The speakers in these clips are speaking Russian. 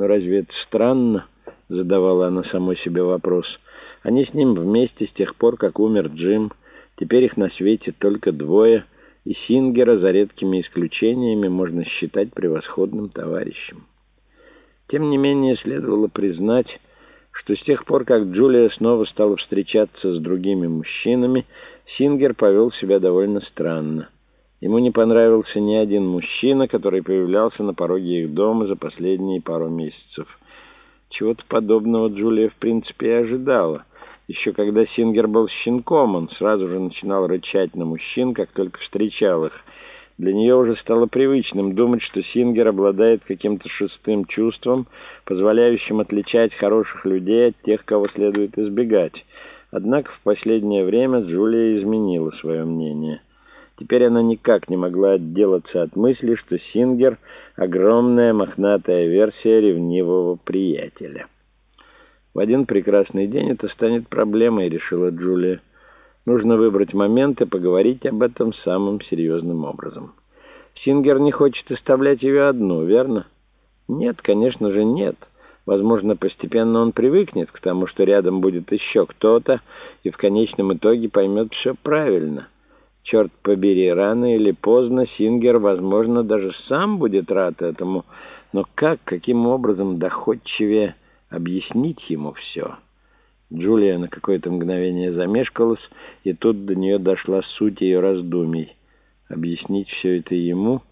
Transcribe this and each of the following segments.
Но разве это странно? Задавала она самой себе вопрос. Они с ним вместе с тех пор, как умер Джим. Теперь их на свете только двое, и Сингера, за редкими исключениями, можно считать превосходным товарищем. Тем не менее, следовало признать, что с тех пор, как Джулия снова стала встречаться с другими мужчинами, Сингер повел себя довольно странно. Ему не понравился ни один мужчина, который появлялся на пороге их дома за последние пару месяцев. Чего-то подобного Джулия в принципе и ожидала. Еще когда Сингер был щенком, он сразу же начинал рычать на мужчин, как только встречал их. Для нее уже стало привычным думать, что Сингер обладает каким-то шестым чувством, позволяющим отличать хороших людей от тех, кого следует избегать. Однако в последнее время Джулия изменила свое мнение. Теперь она никак не могла отделаться от мысли, что Сингер — огромная мохнатая версия ревнивого приятеля. В один прекрасный день это станет проблемой, решила Джулия. Нужно выбрать момент и поговорить об этом самым серьезным образом. Сингер не хочет оставлять ее одну, верно? Нет, конечно же, нет. Возможно, постепенно он привыкнет к тому, что рядом будет еще кто-то, и в конечном итоге поймет все правильно. Черт побери, рано или поздно Сингер, возможно, даже сам будет рад этому. Но как, каким образом доходчивее объяснить ему все? Джулия на какое-то мгновение замешкалась, и тут до нее дошла суть ее раздумий. Объяснить все это ему?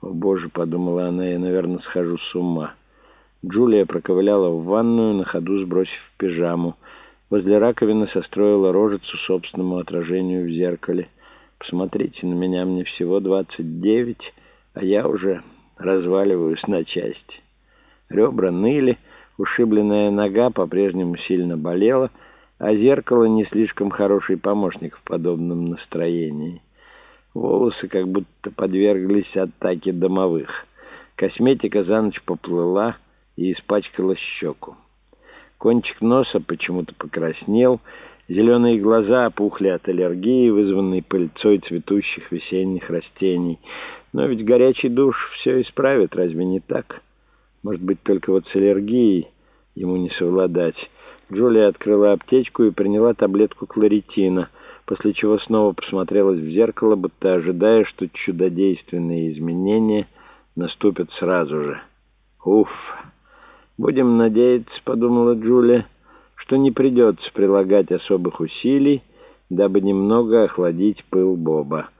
О, Боже, подумала она, я, наверное, схожу с ума. Джулия проковыляла в ванную, на ходу сбросив пижаму. Возле раковины состроила рожицу собственному отражению в зеркале. Посмотрите на меня, мне всего двадцать девять, а я уже разваливаюсь на части. Ребра ныли, ушибленная нога по-прежнему сильно болела, а зеркало не слишком хороший помощник в подобном настроении. Волосы как будто подверглись атаке домовых. Косметика за ночь поплыла и испачкала щеку. Кончик носа почему-то покраснел, Зеленые глаза опухли от аллергии, вызванной пыльцой цветущих весенних растений. Но ведь горячий душ все исправит, разве не так? Может быть, только вот с аллергией ему не совладать. Джулия открыла аптечку и приняла таблетку кларитина, после чего снова посмотрелась в зеркало, будто ожидая, что чудодейственные изменения наступят сразу же. «Уф! Будем надеяться», — подумала Джулия, — что не придется прилагать особых усилий, дабы немного охладить пыл Боба.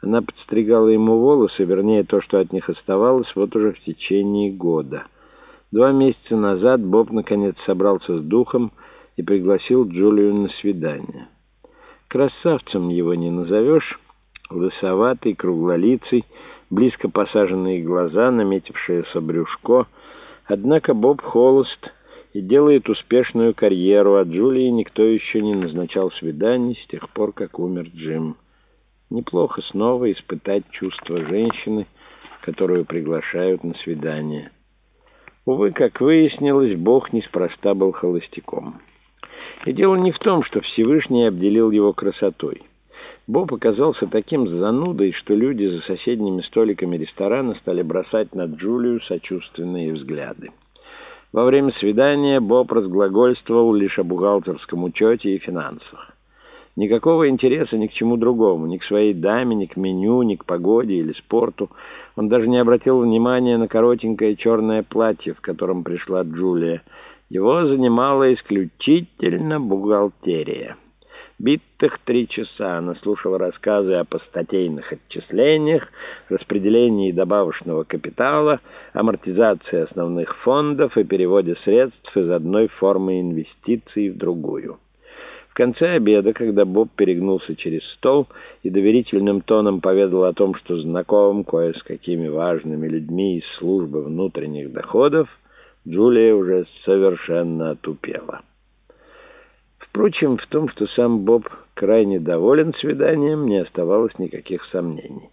Она подстригала ему волосы, вернее, то, что от них оставалось, вот уже в течение года. Два месяца назад Боб наконец собрался с духом и пригласил Джулию на свидание. Красавцем его не назовешь, лысоватый, круглолицый, близко посаженные глаза, наметившееся брюшко. Однако Боб холост — и делает успешную карьеру, а Джулии никто еще не назначал свиданий с тех пор, как умер Джим. Неплохо снова испытать чувство женщины, которую приглашают на свидание. Увы, как выяснилось, Бог неспроста был холостяком. И дело не в том, что Всевышний обделил его красотой. Боб оказался таким занудой, что люди за соседними столиками ресторана стали бросать на Джулию сочувственные взгляды. Во время свидания Боб разглагольствовал лишь о бухгалтерском учете и финансах. Никакого интереса ни к чему другому, ни к своей даме, ни к меню, ни к погоде или спорту. Он даже не обратил внимания на коротенькое черное платье, в котором пришла Джулия. Его занимала исключительно бухгалтерия. Битых три часа она слушала рассказы о постатейных отчислениях, распределении добавочного капитала, амортизации основных фондов и переводе средств из одной формы инвестиций в другую. В конце обеда, когда Боб перегнулся через стол и доверительным тоном поведал о том, что знаком кое с какими важными людьми из службы внутренних доходов, Джулия уже совершенно отупела. Впрочем, в том, что сам Боб крайне доволен свиданием, не оставалось никаких сомнений.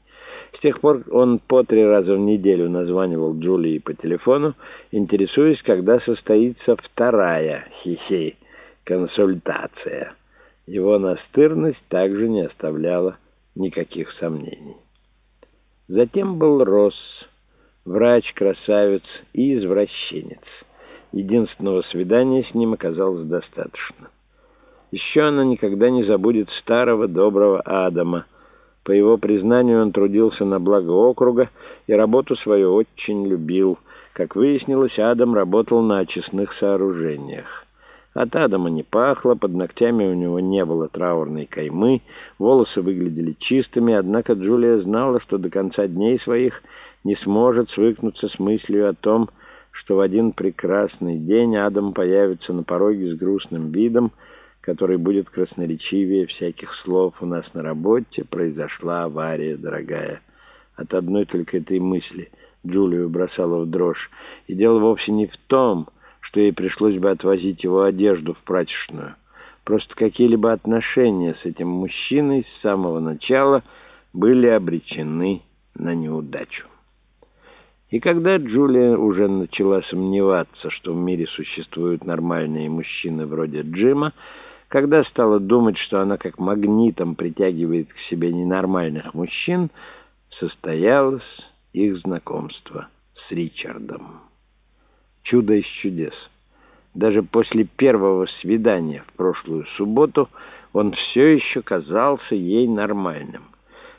С тех пор он по три раза в неделю названивал Джулии по телефону, интересуясь, когда состоится вторая хихей консультация. Его настырность также не оставляла никаких сомнений. Затем был Росс, врач-красавец и извращенец — Единственного свидания с ним оказалось достаточно. Еще она никогда не забудет старого доброго Адама. По его признанию, он трудился на благо округа и работу свою очень любил. Как выяснилось, Адам работал на очистных сооружениях. От Адама не пахло, под ногтями у него не было траурной каймы, волосы выглядели чистыми, однако Джулия знала, что до конца дней своих не сможет свыкнуться с мыслью о том, что в один прекрасный день Адам появится на пороге с грустным видом, который будет красноречивее всяких слов. У нас на работе произошла авария, дорогая. От одной только этой мысли Джулию бросала в дрожь. И дело вовсе не в том, что ей пришлось бы отвозить его одежду в прачечную. Просто какие-либо отношения с этим мужчиной с самого начала были обречены на неудачу. И когда Джулия уже начала сомневаться, что в мире существуют нормальные мужчины вроде Джима, когда стала думать, что она как магнитом притягивает к себе ненормальных мужчин, состоялось их знакомство с Ричардом. Чудо из чудес. Даже после первого свидания в прошлую субботу он все еще казался ей нормальным.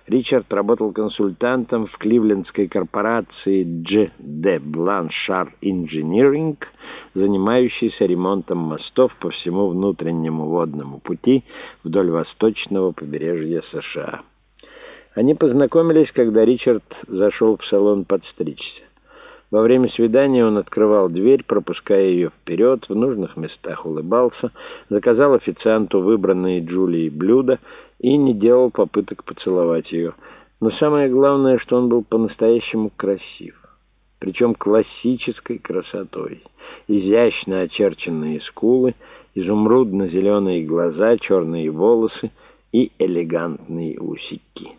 Ричард работал консультантом в кливлендской корпорации G.D. Blanchard Engineering, занимающейся ремонтом мостов по всему внутреннему водному пути вдоль восточного побережья США. Они познакомились, когда Ричард зашел в салон подстричься. Во время свидания он открывал дверь, пропуская ее вперед, в нужных местах улыбался, заказал официанту выбранные Джулией блюда и не делал попыток поцеловать ее. Но самое главное, что он был по-настоящему красив. Причем классической красотой. Изящно очерченные скулы, изумрудно-зеленые глаза, черные волосы и элегантные усики.